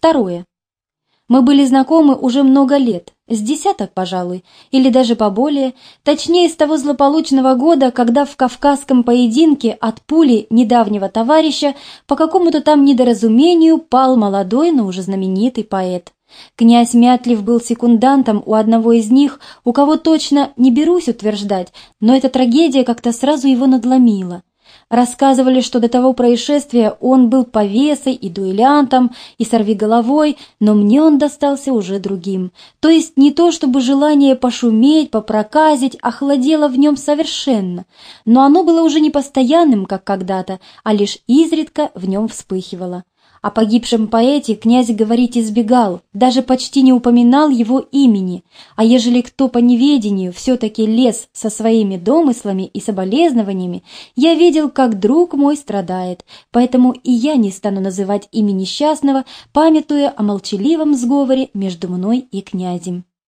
Второе. Мы были знакомы уже много лет, с десяток, пожалуй, или даже поболее, точнее, с того злополучного года, когда в кавказском поединке от пули недавнего товарища по какому-то там недоразумению пал молодой, но уже знаменитый поэт. Князь Мятлив был секундантом у одного из них, у кого точно не берусь утверждать, но эта трагедия как-то сразу его надломила. Рассказывали, что до того происшествия он был повесой и дуэлянтом, и сорвиголовой, но мне он достался уже другим. То есть не то, чтобы желание пошуметь, попроказить охладело в нем совершенно, но оно было уже не постоянным, как когда-то, а лишь изредка в нем вспыхивало. О погибшем поэте князь говорить избегал, даже почти не упоминал его имени, а ежели кто по неведению все-таки лез со своими домыслами и соболезнованиями, я видел, как друг мой страдает, поэтому и я не стану называть имя несчастного, памятуя о молчаливом сговоре между мной и князем.